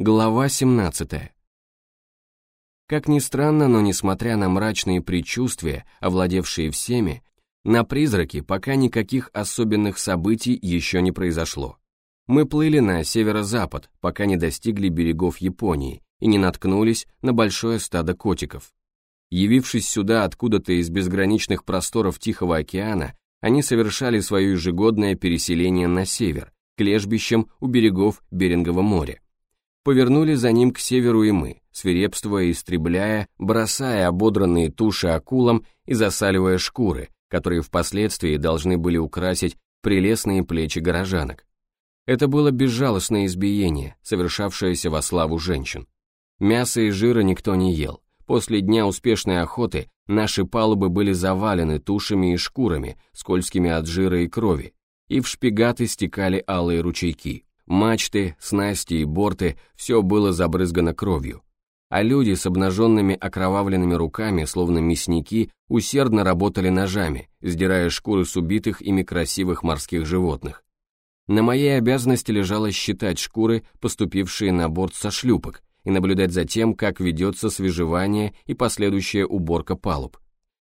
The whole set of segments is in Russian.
Глава 17. Как ни странно, но несмотря на мрачные предчувствия, овладевшие всеми, на призраки пока никаких особенных событий еще не произошло. Мы плыли на северо-запад, пока не достигли берегов Японии и не наткнулись на большое стадо котиков. Явившись сюда откуда-то из безграничных просторов Тихого океана, они совершали свое ежегодное переселение на север, к лежбищам у берегов Берингового моря повернули за ним к северу и мы, свирепствуя, истребляя, бросая ободранные туши акулам и засаливая шкуры, которые впоследствии должны были украсить прелестные плечи горожанок. Это было безжалостное избиение, совершавшееся во славу женщин. Мяса и жира никто не ел. После дня успешной охоты наши палубы были завалены тушами и шкурами, скользкими от жира и крови, и в шпигаты стекали алые ручейки. Мачты, снасти и борты – все было забрызгано кровью. А люди с обнаженными окровавленными руками, словно мясники, усердно работали ножами, сдирая шкуры с убитых ими красивых морских животных. На моей обязанности лежало считать шкуры, поступившие на борт со шлюпок, и наблюдать за тем, как ведется свежевание и последующая уборка палуб.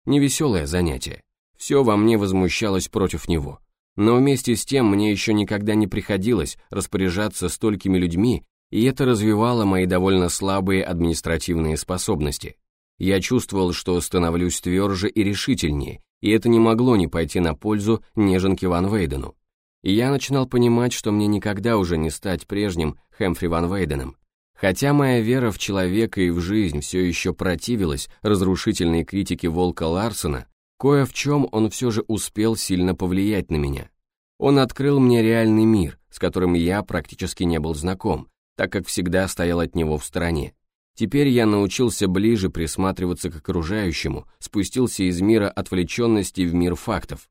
Невеселое занятие. Все во мне возмущалось против него. Но вместе с тем мне еще никогда не приходилось распоряжаться столькими людьми, и это развивало мои довольно слабые административные способности. Я чувствовал, что становлюсь тверже и решительнее, и это не могло не пойти на пользу неженке Ван Вейдену. И я начинал понимать, что мне никогда уже не стать прежним Хэмфри Ван Вейденом. Хотя моя вера в человека и в жизнь все еще противилась разрушительной критике Волка Ларсона, Кое в чем он все же успел сильно повлиять на меня. Он открыл мне реальный мир, с которым я практически не был знаком, так как всегда стоял от него в стороне. Теперь я научился ближе присматриваться к окружающему, спустился из мира отвлеченности в мир фактов.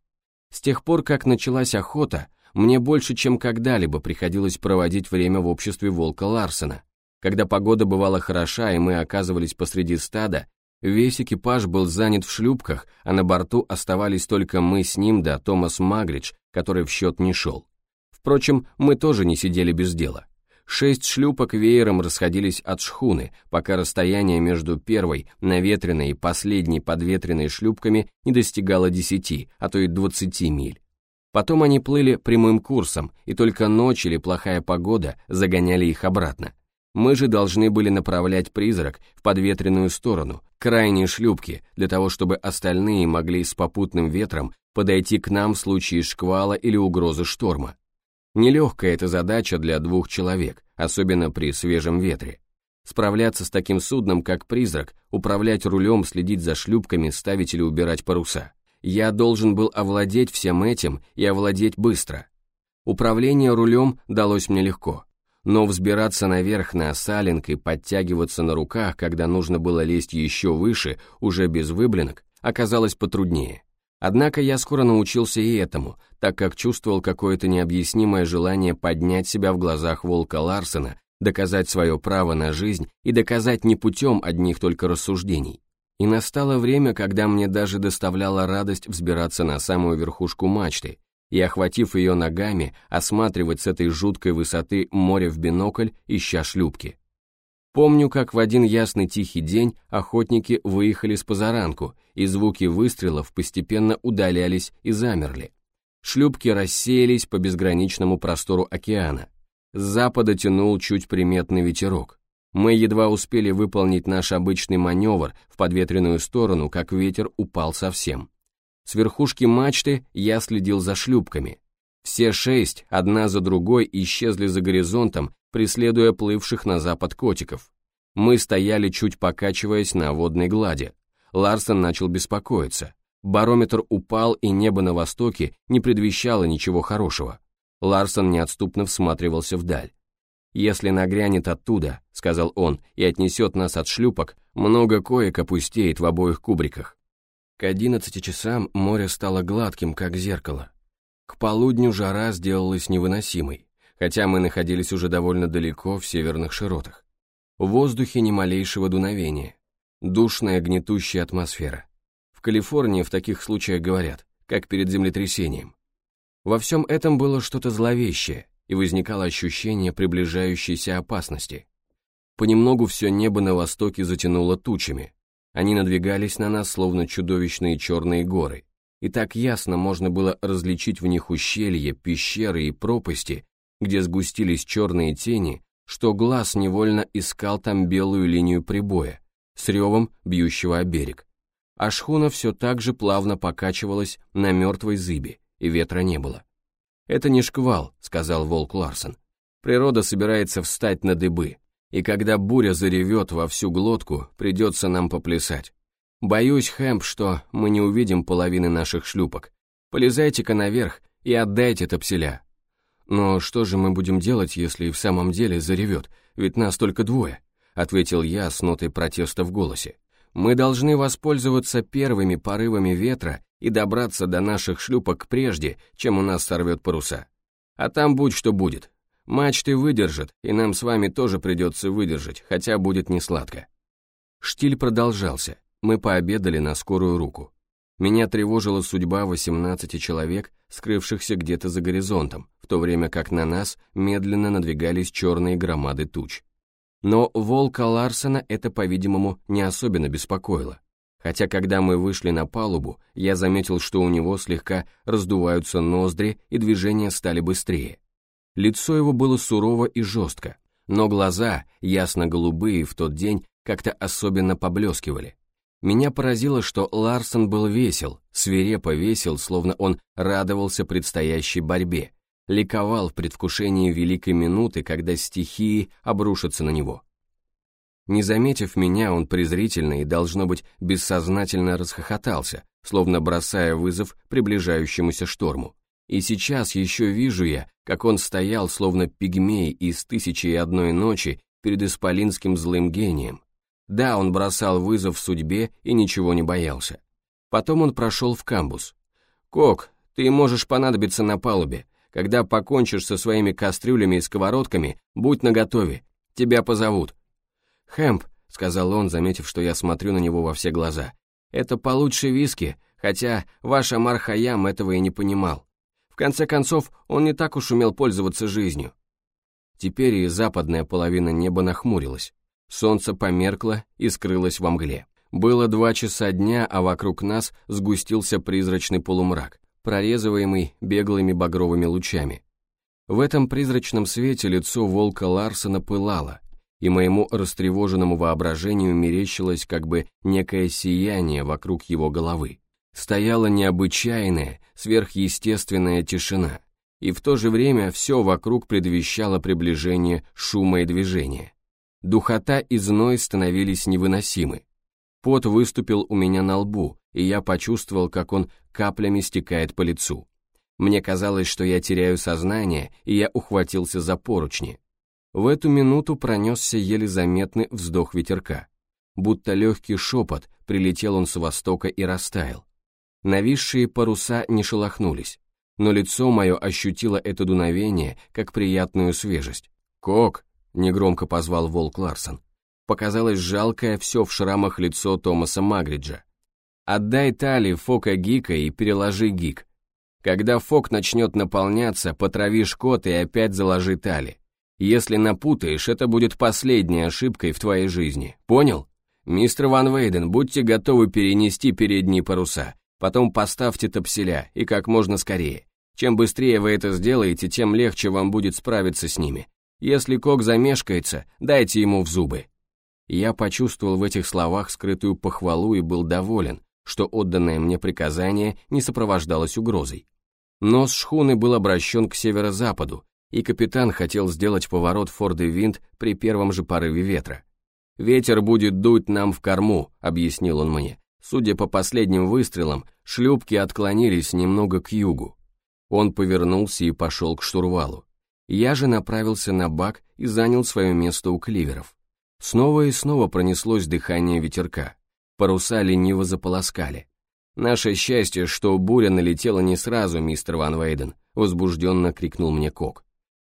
С тех пор, как началась охота, мне больше, чем когда-либо приходилось проводить время в обществе волка Ларсена. Когда погода бывала хороша и мы оказывались посреди стада, Весь экипаж был занят в шлюпках, а на борту оставались только мы с ним да Томас Магридж, который в счет не шел. Впрочем, мы тоже не сидели без дела. Шесть шлюпок веером расходились от шхуны, пока расстояние между первой, наветренной и последней подветренной шлюпками не достигало десяти, а то и двадцати миль. Потом они плыли прямым курсом, и только ночь или плохая погода загоняли их обратно. Мы же должны были направлять призрак в подветренную сторону, крайней шлюпки, для того чтобы остальные могли с попутным ветром подойти к нам в случае шквала или угрозы шторма. Нелегкая эта задача для двух человек, особенно при свежем ветре. Справляться с таким судном, как «Призрак», управлять рулем, следить за шлюпками, ставить или убирать паруса. Я должен был овладеть всем этим и овладеть быстро. Управление рулем далось мне легко но взбираться наверх на салинг и подтягиваться на руках, когда нужно было лезть еще выше, уже без выблинок, оказалось потруднее. Однако я скоро научился и этому, так как чувствовал какое-то необъяснимое желание поднять себя в глазах волка Ларсена, доказать свое право на жизнь и доказать не путем одних только рассуждений. И настало время, когда мне даже доставляла радость взбираться на самую верхушку мачты, и, охватив ее ногами, осматривать с этой жуткой высоты море в бинокль, ища шлюпки. Помню, как в один ясный тихий день охотники выехали с позаранку, и звуки выстрелов постепенно удалялись и замерли. Шлюпки рассеялись по безграничному простору океана. С запада тянул чуть приметный ветерок. Мы едва успели выполнить наш обычный маневр в подветренную сторону, как ветер упал совсем. С верхушки мачты я следил за шлюпками. Все шесть, одна за другой, исчезли за горизонтом, преследуя плывших на запад котиков. Мы стояли, чуть покачиваясь на водной глади. Ларсон начал беспокоиться. Барометр упал, и небо на востоке не предвещало ничего хорошего. Ларсон неотступно всматривался вдаль. «Если нагрянет оттуда», — сказал он, — «и отнесет нас от шлюпок, много коек опустеет в обоих кубриках. К одиннадцати часам море стало гладким, как зеркало. К полудню жара сделалась невыносимой, хотя мы находились уже довольно далеко в северных широтах. В воздухе ни малейшего дуновения, душная гнетущая атмосфера. В Калифорнии в таких случаях говорят, как перед землетрясением. Во всем этом было что-то зловещее, и возникало ощущение приближающейся опасности. Понемногу все небо на востоке затянуло тучами. Они надвигались на нас, словно чудовищные черные горы, и так ясно можно было различить в них ущелья, пещеры и пропасти, где сгустились черные тени, что глаз невольно искал там белую линию прибоя, с ревом бьющего о берег. А шхуна все так же плавно покачивалась на мертвой зыбе, и ветра не было. «Это не шквал», — сказал Волк Ларсон. «Природа собирается встать на дыбы, и когда буря заревет во всю глотку, придется нам поплясать. Боюсь, Хэмп, что мы не увидим половины наших шлюпок. Полезайте-ка наверх и отдайте топселя. Но что же мы будем делать, если в самом деле заревет, ведь нас только двое?» — ответил я с нотой протеста в голосе. «Мы должны воспользоваться первыми порывами ветра и добраться до наших шлюпок прежде, чем у нас сорвет паруса. А там будь что будет. Мачты выдержат, и нам с вами тоже придется выдержать, хотя будет не сладко». Штиль продолжался. Мы пообедали на скорую руку. Меня тревожила судьба 18 человек, скрывшихся где-то за горизонтом, в то время как на нас медленно надвигались черные громады туч. Но волка Ларсона это, по-видимому, не особенно беспокоило. Хотя когда мы вышли на палубу, я заметил, что у него слегка раздуваются ноздри и движения стали быстрее. Лицо его было сурово и жестко, но глаза, ясно-голубые, в тот день как-то особенно поблескивали. Меня поразило, что Ларсон был весел, свирепо весел, словно он радовался предстоящей борьбе, ликовал в предвкушении великой минуты, когда стихии обрушатся на него. Не заметив меня, он презрительно и, должно быть, бессознательно расхохотался, словно бросая вызов приближающемуся шторму. И сейчас еще вижу я, как он стоял, словно пигмей из «Тысячи и одной ночи» перед исполинским злым гением. Да, он бросал вызов судьбе и ничего не боялся. Потом он прошел в камбус. «Кок, ты можешь понадобиться на палубе. Когда покончишь со своими кастрюлями и сковородками, будь наготове, тебя позовут». «Хэмп», — сказал он, заметив, что я смотрю на него во все глаза, «это получше виски, хотя ваш Амар Хаям этого и не понимал. В конце концов, он не так уж умел пользоваться жизнью». Теперь и западная половина неба нахмурилась. Солнце померкло и скрылось во мгле. Было два часа дня, а вокруг нас сгустился призрачный полумрак прорезываемый беглыми багровыми лучами. В этом призрачном свете лицо волка Ларсона пылало, и моему растревоженному воображению мерещилось как бы некое сияние вокруг его головы. Стояла необычайная, сверхъестественная тишина, и в то же время все вокруг предвещало приближение шума и движения. Духота и зной становились невыносимы. Пот выступил у меня на лбу, и я почувствовал, как он каплями стекает по лицу. Мне казалось, что я теряю сознание, и я ухватился за поручни. В эту минуту пронесся еле заметный вздох ветерка. Будто легкий шепот, прилетел он с востока и растаял. Нависшие паруса не шелохнулись, но лицо мое ощутило это дуновение, как приятную свежесть. «Кок!» — негромко позвал волк Ларсон. Показалось жалкое все в шрамах лицо Томаса Магриджа. Отдай Тали Фока Гика и переложи Гик. Когда Фок начнет наполняться, потрави шкот и опять заложи Тали. Если напутаешь, это будет последней ошибкой в твоей жизни. Понял? Мистер Ван Вейден, будьте готовы перенести передние паруса. Потом поставьте топселя, и как можно скорее. Чем быстрее вы это сделаете, тем легче вам будет справиться с ними. Если Кок замешкается, дайте ему в зубы. Я почувствовал в этих словах скрытую похвалу и был доволен, что отданное мне приказание не сопровождалось угрозой. Нос шхуны был обращен к северо-западу, и капитан хотел сделать поворот Форды Винт при первом же порыве ветра. «Ветер будет дуть нам в корму», — объяснил он мне. Судя по последним выстрелам, шлюпки отклонились немного к югу. Он повернулся и пошел к штурвалу. Я же направился на бак и занял свое место у кливеров. Снова и снова пронеслось дыхание ветерка паруса лениво заполоскали. «Наше счастье, что буря налетела не сразу, мистер Ван Вейден», возбужденно крикнул мне Кок.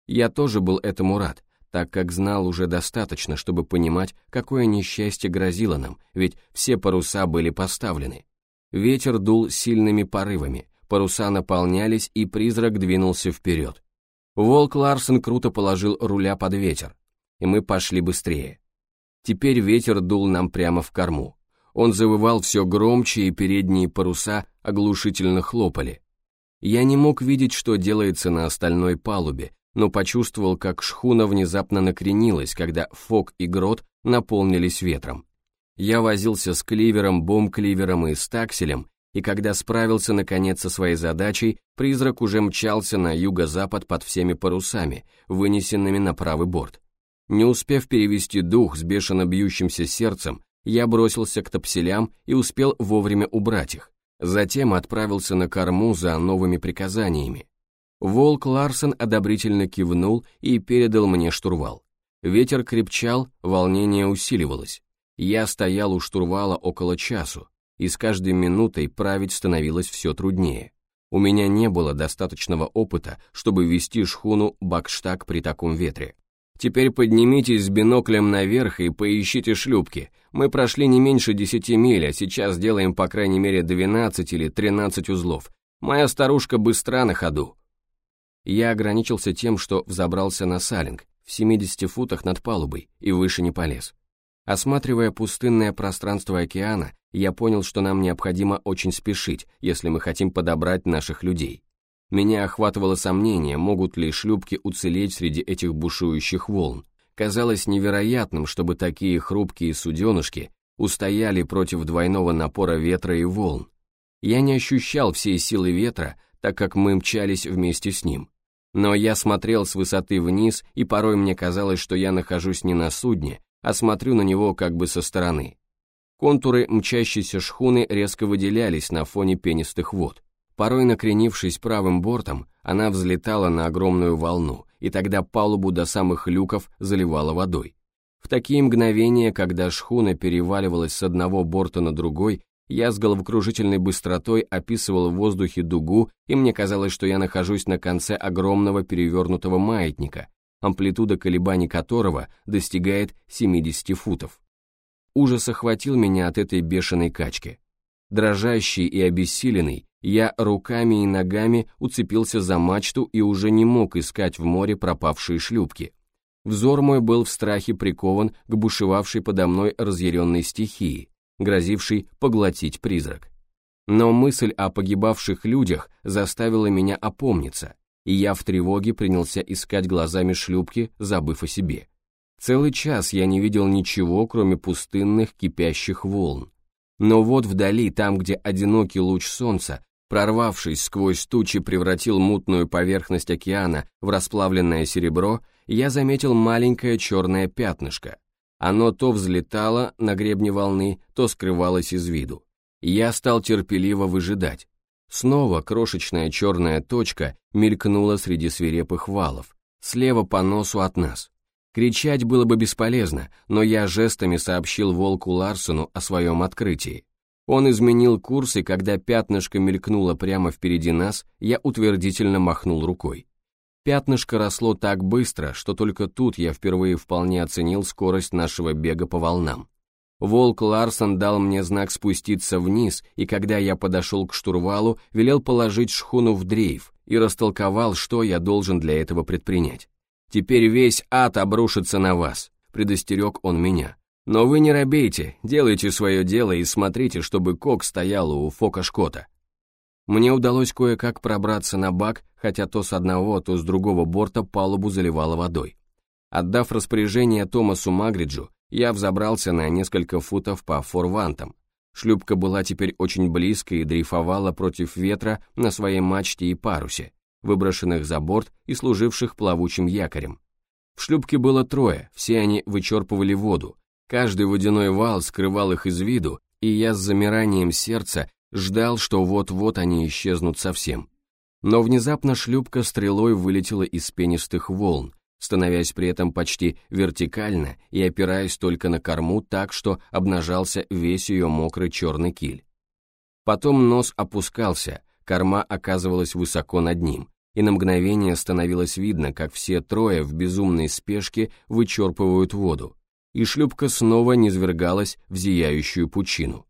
Я тоже был этому рад, так как знал уже достаточно, чтобы понимать, какое несчастье грозило нам, ведь все паруса были поставлены. Ветер дул сильными порывами, паруса наполнялись, и призрак двинулся вперед. Волк Ларсен круто положил руля под ветер, и мы пошли быстрее. Теперь ветер дул нам прямо в корму. Он завывал все громче, и передние паруса оглушительно хлопали. Я не мог видеть, что делается на остальной палубе, но почувствовал, как шхуна внезапно накренилась, когда фок и грот наполнились ветром. Я возился с кливером, бом-кливером и стакселем, и когда справился наконец со своей задачей, призрак уже мчался на юго-запад под всеми парусами, вынесенными на правый борт. Не успев перевести дух с бешено бьющимся сердцем, я бросился к топселям и успел вовремя убрать их. Затем отправился на корму за новыми приказаниями. Волк Ларсен одобрительно кивнул и передал мне штурвал. Ветер крепчал, волнение усиливалось. Я стоял у штурвала около часу, и с каждой минутой править становилось все труднее. У меня не было достаточного опыта, чтобы вести шхуну бакштаг при таком ветре. Теперь поднимитесь с биноклем наверх и поищите шлюпки. Мы прошли не меньше десяти миль, а сейчас делаем по крайней мере 12 или 13 узлов. Моя старушка быстра на ходу. Я ограничился тем, что взобрался на салинг, в 70 футах над палубой, и выше не полез. Осматривая пустынное пространство океана, я понял, что нам необходимо очень спешить, если мы хотим подобрать наших людей. Меня охватывало сомнение, могут ли шлюпки уцелеть среди этих бушующих волн. Казалось невероятным, чтобы такие хрупкие суденышки устояли против двойного напора ветра и волн. Я не ощущал всей силы ветра, так как мы мчались вместе с ним. Но я смотрел с высоты вниз, и порой мне казалось, что я нахожусь не на судне, а смотрю на него как бы со стороны. Контуры мчащейся шхуны резко выделялись на фоне пенистых вод. Порой накренившись правым бортом, она взлетала на огромную волну, и тогда палубу до самых люков заливала водой. В такие мгновения, когда шхуна переваливалась с одного борта на другой, я с головокружительной быстротой описывал в воздухе дугу, и мне казалось, что я нахожусь на конце огромного перевернутого маятника, амплитуда колебаний которого достигает 70 футов. Ужас охватил меня от этой бешеной качки. Дрожащий и обессиленный, я руками и ногами уцепился за мачту и уже не мог искать в море пропавшие шлюпки. Взор мой был в страхе прикован к бушевавшей подо мной разъяренной стихии, грозившей поглотить призрак. Но мысль о погибавших людях заставила меня опомниться, и я в тревоге принялся искать глазами шлюпки, забыв о себе. Целый час я не видел ничего, кроме пустынных кипящих волн. Но вот вдали, там, где одинокий луч солнца прорвавшись сквозь тучи, превратил мутную поверхность океана в расплавленное серебро, я заметил маленькое черное пятнышко. Оно то взлетало на гребне волны, то скрывалось из виду. Я стал терпеливо выжидать. Снова крошечная черная точка мелькнула среди свирепых валов, слева по носу от нас. Кричать было бы бесполезно, но я жестами сообщил волку Ларсону о своем открытии. Он изменил курс, и когда пятнышко мелькнуло прямо впереди нас, я утвердительно махнул рукой. Пятнышко росло так быстро, что только тут я впервые вполне оценил скорость нашего бега по волнам. Волк Ларсон дал мне знак спуститься вниз, и когда я подошел к штурвалу, велел положить шхуну в дрейф и растолковал, что я должен для этого предпринять. «Теперь весь ад обрушится на вас», — предостерег он меня. Но вы не робейте, делайте свое дело и смотрите, чтобы кок стоял у фока Шкота. Мне удалось кое-как пробраться на бак, хотя то с одного, то с другого борта палубу заливало водой. Отдав распоряжение Томасу Магриджу, я взобрался на несколько футов по форвантам. Шлюпка была теперь очень близко и дрейфовала против ветра на своей мачте и парусе, выброшенных за борт и служивших плавучим якорем. В шлюпке было трое, все они вычерпывали воду, Каждый водяной вал скрывал их из виду, и я с замиранием сердца ждал, что вот-вот они исчезнут совсем. Но внезапно шлюпка стрелой вылетела из пенистых волн, становясь при этом почти вертикально и опираясь только на корму так, что обнажался весь ее мокрый черный киль. Потом нос опускался, корма оказывалась высоко над ним, и на мгновение становилось видно, как все трое в безумной спешке вычерпывают воду, и шлюпка снова низвергалась в зияющую пучину.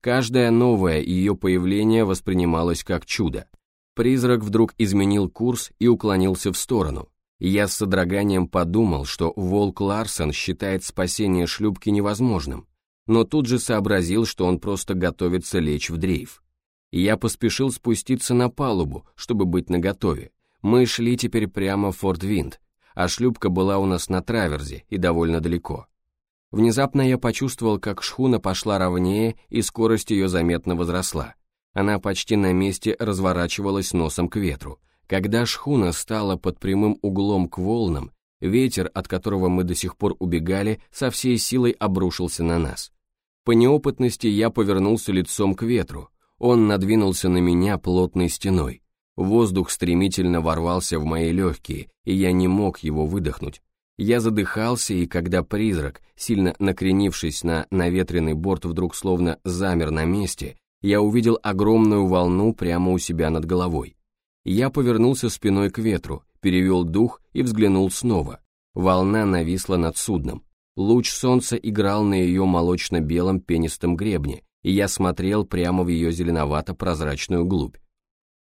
Каждое новое ее появление воспринималось как чудо. Призрак вдруг изменил курс и уклонился в сторону. Я с содроганием подумал, что Волк Ларсон считает спасение шлюпки невозможным, но тут же сообразил, что он просто готовится лечь в дрейф. Я поспешил спуститься на палубу, чтобы быть наготове. Мы шли теперь прямо в Форт Винд, а шлюпка была у нас на траверзе и довольно далеко. Внезапно я почувствовал, как шхуна пошла ровнее, и скорость ее заметно возросла. Она почти на месте разворачивалась носом к ветру. Когда шхуна стала под прямым углом к волнам, ветер, от которого мы до сих пор убегали, со всей силой обрушился на нас. По неопытности я повернулся лицом к ветру. Он надвинулся на меня плотной стеной. Воздух стремительно ворвался в мои легкие, и я не мог его выдохнуть. Я задыхался, и когда призрак, сильно накренившись на наветренный борт, вдруг словно замер на месте, я увидел огромную волну прямо у себя над головой. Я повернулся спиной к ветру, перевел дух и взглянул снова. Волна нависла над судном. Луч солнца играл на ее молочно-белом пенистом гребне, и я смотрел прямо в ее зеленовато-прозрачную глубь.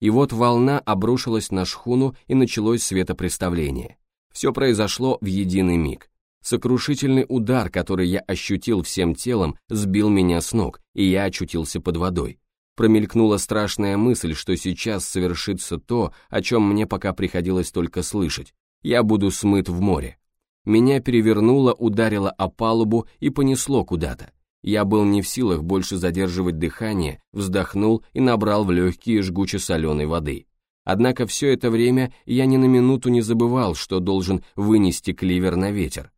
И вот волна обрушилась на шхуну, и началось светопреставление. Все произошло в единый миг. Сокрушительный удар, который я ощутил всем телом, сбил меня с ног, и я очутился под водой. Промелькнула страшная мысль, что сейчас совершится то, о чем мне пока приходилось только слышать. Я буду смыт в море. Меня перевернуло, ударило о палубу и понесло куда-то. Я был не в силах больше задерживать дыхание, вздохнул и набрал в легкие жгуче-соленой воды. Однако все это время я ни на минуту не забывал, что должен вынести кливер на ветер.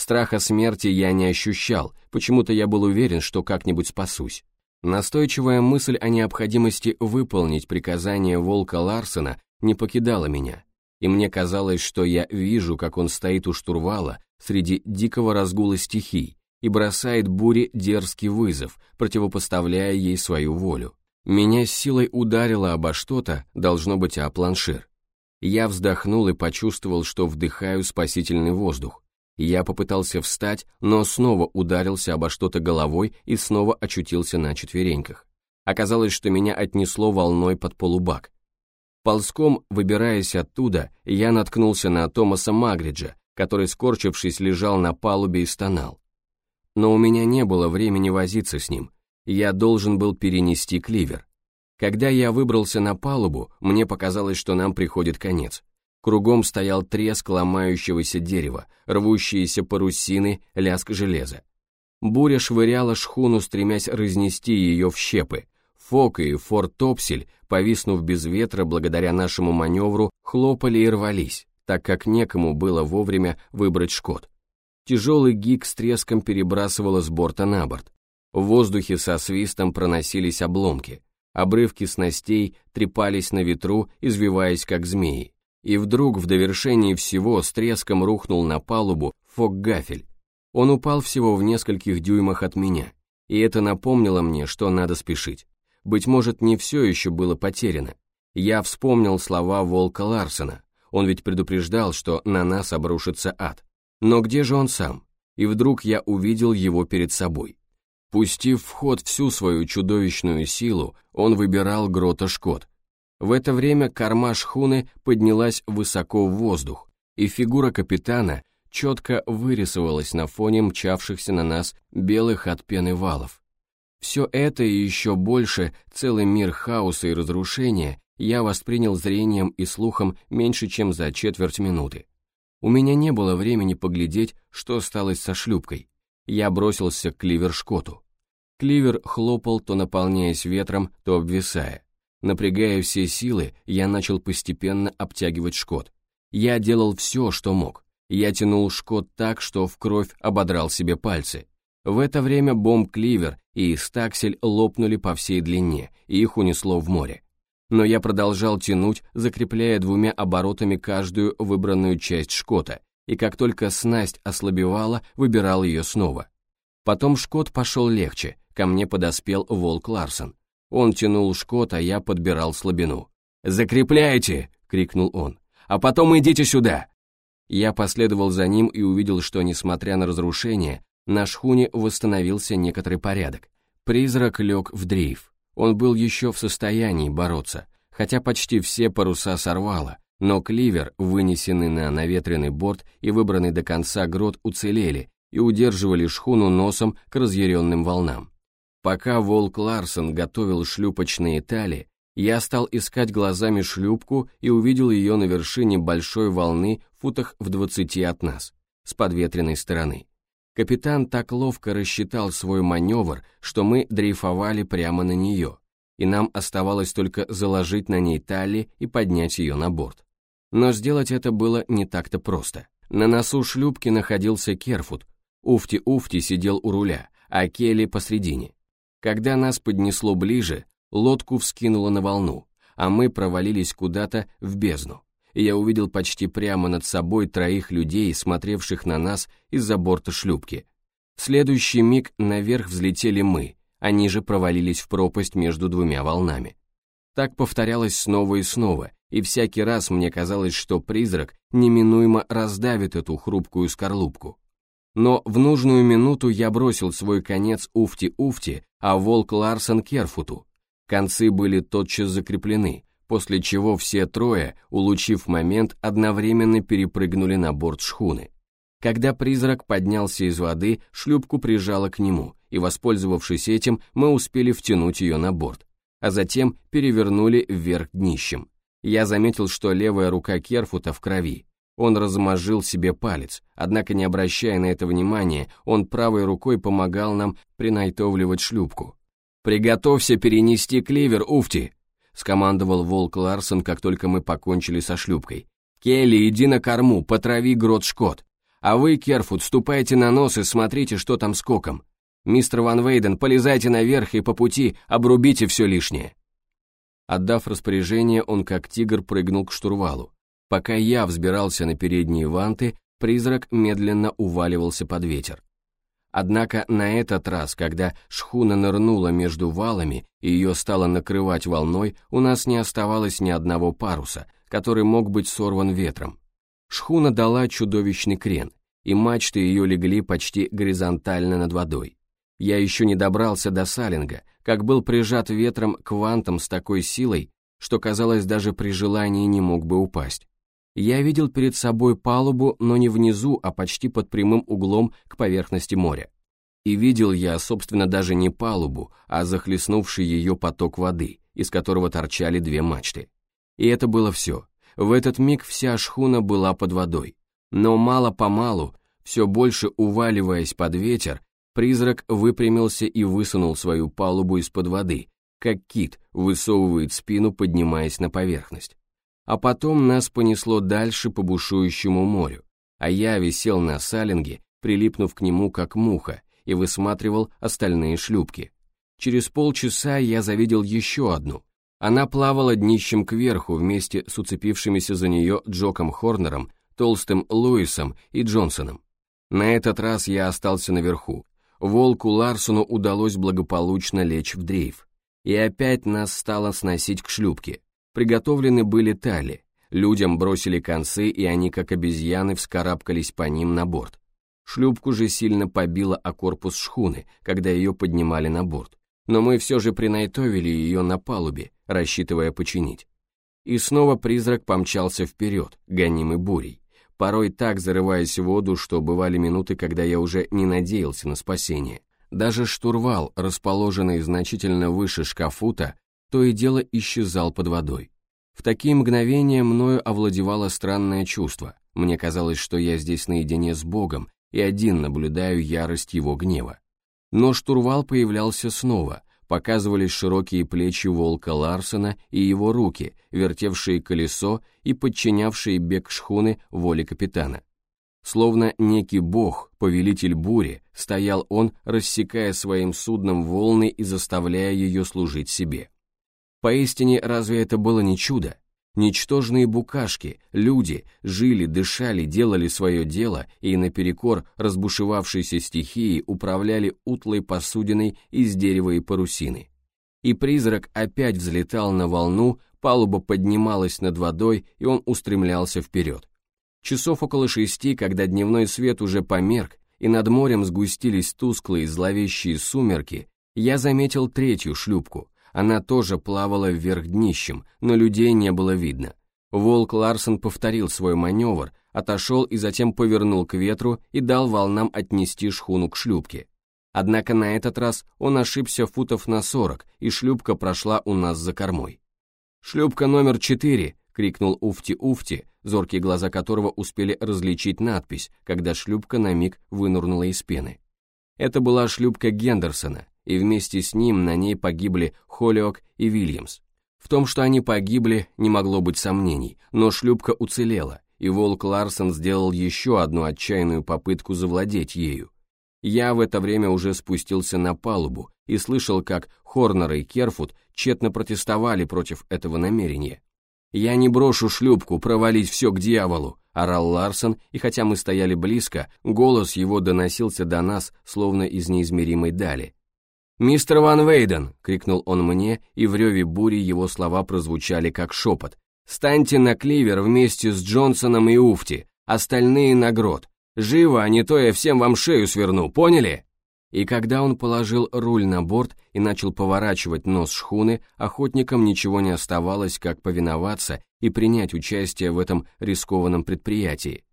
Страха смерти я не ощущал, почему-то я был уверен, что как-нибудь спасусь. Настойчивая мысль о необходимости выполнить приказание волка Ларсена не покидала меня, и мне казалось, что я вижу, как он стоит у штурвала среди дикого разгула стихий и бросает буре дерзкий вызов, противопоставляя ей свою волю. Меня с силой ударило обо что-то, должно быть, о планшир. Я вздохнул и почувствовал, что вдыхаю спасительный воздух. Я попытался встать, но снова ударился обо что-то головой и снова очутился на четвереньках. Оказалось, что меня отнесло волной под полубак. Ползком, выбираясь оттуда, я наткнулся на Томаса Магриджа, который, скорчившись, лежал на палубе и стонал. Но у меня не было времени возиться с ним, я должен был перенести кливер. Когда я выбрался на палубу, мне показалось, что нам приходит конец. Кругом стоял треск ломающегося дерева, рвущиеся парусины, лязг железа. Буря швыряла шхуну, стремясь разнести ее в щепы. Фок и Форт Топсель, повиснув без ветра благодаря нашему маневру, хлопали и рвались, так как некому было вовремя выбрать шкот. Тяжелый гик с треском перебрасывало с борта на борт. В воздухе со свистом проносились обломки, обрывки снастей трепались на ветру, извиваясь как змеи. И вдруг в довершении всего с треском рухнул на палубу фок-гафель. Он упал всего в нескольких дюймах от меня, и это напомнило мне, что надо спешить. Быть может, не все еще было потеряно. Я вспомнил слова Волка Ларсена, он ведь предупреждал, что на нас обрушится ад. Но где же он сам? И вдруг я увидел его перед собой. Пустив в ход всю свою чудовищную силу, он выбирал грота Шкот. В это время корма шхуны поднялась высоко в воздух, и фигура капитана четко вырисовалась на фоне мчавшихся на нас белых от пены валов. Все это и еще больше, целый мир хаоса и разрушения, я воспринял зрением и слухом меньше, чем за четверть минуты. У меня не было времени поглядеть, что сталось со шлюпкой я бросился к кливер-шкоту. Кливер хлопал, то наполняясь ветром, то обвисая. Напрягая все силы, я начал постепенно обтягивать шкот. Я делал все, что мог. Я тянул шкот так, что в кровь ободрал себе пальцы. В это время бомб-кливер и стаксель лопнули по всей длине, и их унесло в море. Но я продолжал тянуть, закрепляя двумя оборотами каждую выбранную часть шкота, и как только снасть ослабевала, выбирал ее снова. Потом шкот пошел легче, ко мне подоспел волк Ларсон. Он тянул шкот, а я подбирал слабину. «Закрепляйте!» — крикнул он. «А потом идите сюда!» Я последовал за ним и увидел, что, несмотря на разрушение, на шхуне восстановился некоторый порядок. Призрак лег в дрейф. Он был еще в состоянии бороться, хотя почти все паруса сорвало, Но кливер, вынесенный на наветренный борт и выбранный до конца грот уцелели и удерживали шхуну носом к разъяренным волнам. Пока Волк Ларсон готовил шлюпочные тали, я стал искать глазами шлюпку и увидел ее на вершине большой волны футах в двадцати от нас, с подветренной стороны. Капитан так ловко рассчитал свой маневр, что мы дрейфовали прямо на нее, и нам оставалось только заложить на ней тали и поднять ее на борт. Но сделать это было не так-то просто. На носу шлюпки находился Керфут, Уфти-Уфти сидел у руля, а Келли посредине. Когда нас поднесло ближе, лодку вскинуло на волну, а мы провалились куда-то в бездну. И я увидел почти прямо над собой троих людей, смотревших на нас из-за борта шлюпки. В следующий миг наверх взлетели мы, они же провалились в пропасть между двумя волнами. Так повторялось снова и снова, и всякий раз мне казалось, что призрак неминуемо раздавит эту хрупкую скорлупку. Но в нужную минуту я бросил свой конец Уфти-Уфти, а волк Ларсон Керфуту. Концы были тотчас закреплены, после чего все трое, улучив момент, одновременно перепрыгнули на борт шхуны. Когда призрак поднялся из воды, шлюпку прижало к нему, и, воспользовавшись этим, мы успели втянуть ее на борт, а затем перевернули вверх днищем. Я заметил, что левая рука Керфута в крови, он размозжил себе палец, однако не обращая на это внимания, он правой рукой помогал нам принайтовливать шлюпку. «Приготовься перенести кливер, Уфти!» — скомандовал Волк Ларсон, как только мы покончили со шлюпкой. «Келли, иди на корму, потрави грот Шкот. А вы, Керфуд, ступайте на нос и смотрите, что там с коком. Мистер Ван Вейден, полезайте наверх и по пути обрубите все лишнее». Отдав распоряжение, он как тигр прыгнул к штурвалу. Пока я взбирался на передние ванты, призрак медленно уваливался под ветер. Однако на этот раз, когда шхуна нырнула между валами и ее стало накрывать волной, у нас не оставалось ни одного паруса, который мог быть сорван ветром. Шхуна дала чудовищный крен, и мачты ее легли почти горизонтально над водой. Я еще не добрался до салинга, как был прижат ветром к вантам с такой силой, что, казалось, даже при желании не мог бы упасть. Я видел перед собой палубу, но не внизу, а почти под прямым углом к поверхности моря. И видел я, собственно, даже не палубу, а захлестнувший ее поток воды, из которого торчали две мачты. И это было все. В этот миг вся шхуна была под водой. Но мало-помалу, все больше уваливаясь под ветер, призрак выпрямился и высунул свою палубу из-под воды, как кит высовывает спину, поднимаясь на поверхность а потом нас понесло дальше по бушующему морю, а я висел на салинге, прилипнув к нему как муха, и высматривал остальные шлюпки. Через полчаса я завидел еще одну. Она плавала днищем кверху вместе с уцепившимися за нее Джоком Хорнером, Толстым Луисом и Джонсоном. На этот раз я остался наверху. Волку Ларсону удалось благополучно лечь в дрейф. И опять нас стало сносить к шлюпке. Приготовлены были тали, людям бросили концы, и они, как обезьяны, вскарабкались по ним на борт. Шлюпку же сильно побило о корпус шхуны, когда ее поднимали на борт, но мы все же принайтовили ее на палубе, рассчитывая починить. И снова призрак помчался вперед, гонимый бурей, порой так зарываясь в воду, что бывали минуты, когда я уже не надеялся на спасение. Даже штурвал, расположенный значительно выше шкафута, то и дело исчезал под водой. В такие мгновения мною овладевало странное чувство. Мне казалось, что я здесь наедине с Богом и один наблюдаю ярость его гнева. Но штурвал появлялся снова, показывались широкие плечи волка Ларсона и его руки, вертевшие колесо и подчинявшие бег шхуны воле капитана. Словно некий бог, повелитель бури, стоял он, рассекая своим судном волны и заставляя ее служить себе. Поистине, разве это было не чудо? Ничтожные букашки, люди, жили, дышали, делали свое дело и наперекор разбушевавшейся стихии управляли утлой посудиной из дерева и парусины. И призрак опять взлетал на волну, палуба поднималась над водой, и он устремлялся вперед. Часов около шести, когда дневной свет уже померк, и над морем сгустились тусклые зловещие сумерки, я заметил третью шлюпку, она тоже плавала вверх днищем, но людей не было видно. Волк Ларсон повторил свой маневр, отошел и затем повернул к ветру и дал волнам отнести шхуну к шлюпке. Однако на этот раз он ошибся футов на сорок, и шлюпка прошла у нас за кормой. «Шлюпка номер четыре!» — крикнул Уфти-Уфти, зоркие глаза которого успели различить надпись, когда шлюпка на миг вынурнула из пены. Это была шлюпка Гендерсона, и вместе с ним на ней погибли Холлиок и Вильямс. В том, что они погибли, не могло быть сомнений, но шлюпка уцелела, и Волк Ларсон сделал еще одну отчаянную попытку завладеть ею. Я в это время уже спустился на палубу и слышал, как Хорнер и Керфут тщетно протестовали против этого намерения. «Я не брошу шлюпку, провалить все к дьяволу», — орал Ларсон, и хотя мы стояли близко, голос его доносился до нас, словно из неизмеримой дали. «Мистер Ван Вейден!» — крикнул он мне, и в реве бури его слова прозвучали как шепот. «Станьте на кливер вместе с Джонсоном и Уфти, остальные на грот. Живо, а не то я всем вам шею сверну, поняли?» И когда он положил руль на борт и начал поворачивать нос шхуны, охотникам ничего не оставалось, как повиноваться и принять участие в этом рискованном предприятии.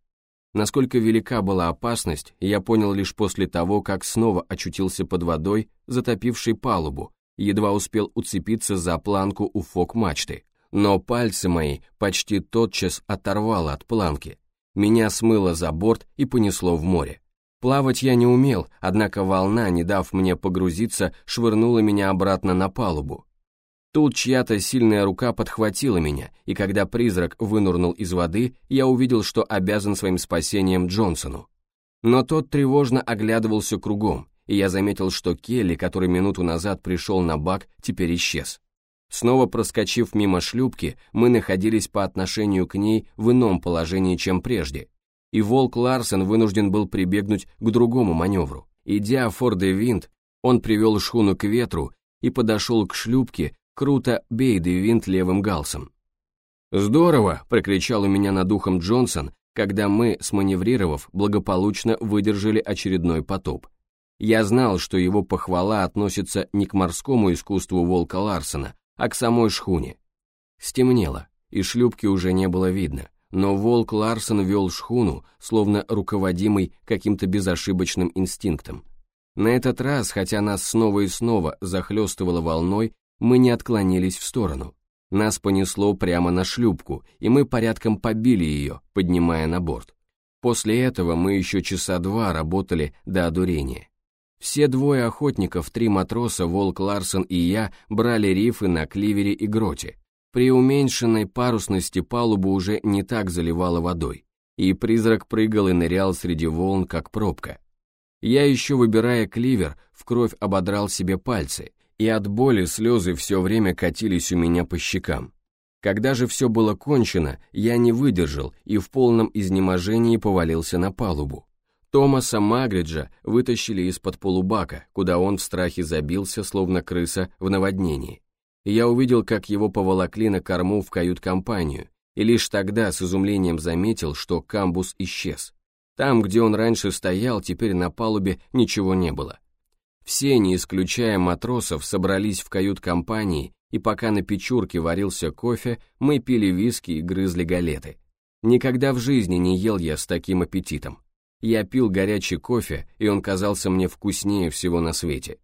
Насколько велика была опасность, я понял лишь после того, как снова очутился под водой, затопившей палубу, едва успел уцепиться за планку у фок-мачты. Но пальцы мои почти тотчас оторвало от планки. Меня смыло за борт и понесло в море. Плавать я не умел, однако волна, не дав мне погрузиться, швырнула меня обратно на палубу. Тут чья-то сильная рука подхватила меня, и когда призрак вынурнул из воды, я увидел, что обязан своим спасением Джонсону. Но тот тревожно оглядывался кругом, и я заметил, что Келли, который минуту назад пришел на бак, теперь исчез. Снова проскочив мимо шлюпки, мы находились по отношению к ней в ином положении, чем прежде, и Волк Ларсен вынужден был прибегнуть к другому маневру. Идя Форде Винт, он привел шхуну к ветру и подошел к шлюпке, круто бейды винт левым галсом. «Здорово!» — прокричал у меня над ухом Джонсон, когда мы, сманеврировав, благополучно выдержали очередной потоп. Я знал, что его похвала относится не к морскому искусству Волка Ларсена, а к самой шхуне. Стемнело, и шлюпки уже не было видно но волк Ларсон вел шхуну, словно руководимый каким-то безошибочным инстинктом. На этот раз, хотя нас снова и снова захлестывало волной, мы не отклонились в сторону. Нас понесло прямо на шлюпку, и мы порядком побили ее, поднимая на борт. После этого мы еще часа два работали до одурения. Все двое охотников, три матроса, Волк Ларсон и я, брали рифы на кливере и гроте, при уменьшенной парусности палубу уже не так заливало водой, и призрак прыгал и нырял среди волн, как пробка. Я еще, выбирая кливер, в кровь ободрал себе пальцы, и от боли слезы все время катились у меня по щекам. Когда же все было кончено, я не выдержал и в полном изнеможении повалился на палубу. Томаса Магриджа вытащили из-под полубака, куда он в страхе забился, словно крыса в наводнении я увидел, как его поволокли на корму в кают-компанию, и лишь тогда с изумлением заметил, что камбус исчез. Там, где он раньше стоял, теперь на палубе ничего не было. Все, не исключая матросов, собрались в кают-компании, и пока на печурке варился кофе, мы пили виски и грызли галеты. Никогда в жизни не ел я с таким аппетитом. Я пил горячий кофе, и он казался мне вкуснее всего на свете.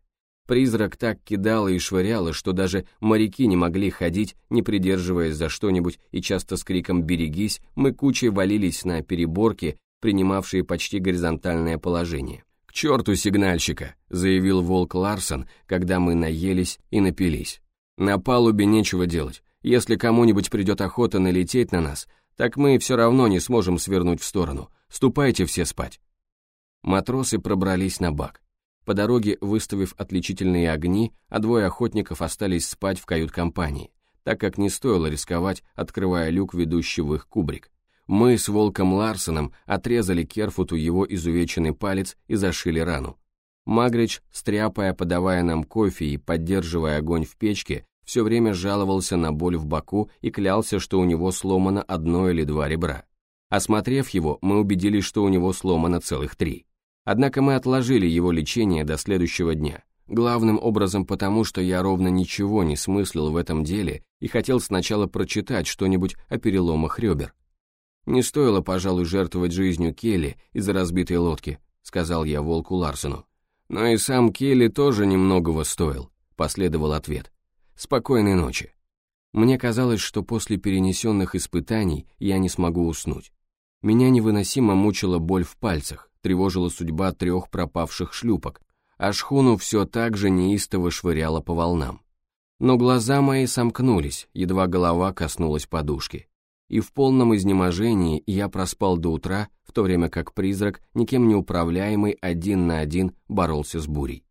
Призрак так кидало и швыряло, что даже моряки не могли ходить, не придерживаясь за что-нибудь, и часто с криком «берегись» мы кучей валились на переборки, принимавшие почти горизонтальное положение. «К черту сигнальщика!» — заявил Волк Ларсон, когда мы наелись и напились. «На палубе нечего делать. Если кому-нибудь придет охота налететь на нас, так мы все равно не сможем свернуть в сторону. Ступайте все спать». Матросы пробрались на бак по дороге выставив отличительные огни, а двое охотников остались спать в кают-компании, так как не стоило рисковать, открывая люк, ведущий в их кубрик. Мы с Волком Ларсоном отрезали Керфуту его изувеченный палец и зашили рану. Магрич, стряпая, подавая нам кофе и поддерживая огонь в печке, все время жаловался на боль в боку и клялся, что у него сломано одно или два ребра. Осмотрев его, мы убедились, что у него сломано целых три. Однако мы отложили его лечение до следующего дня. Главным образом потому, что я ровно ничего не смыслил в этом деле и хотел сначала прочитать что-нибудь о переломах ребер. «Не стоило, пожалуй, жертвовать жизнью Келли из-за разбитой лодки», сказал я Волку Ларсену. «Но и сам Келли тоже немногого стоил», последовал ответ. «Спокойной ночи». Мне казалось, что после перенесенных испытаний я не смогу уснуть. Меня невыносимо мучила боль в пальцах, тревожила судьба трех пропавших шлюпок, а шхуну все так же неистово швыряло по волнам. Но глаза мои сомкнулись, едва голова коснулась подушки. И в полном изнеможении я проспал до утра, в то время как призрак, никем не управляемый один на один, боролся с бурей.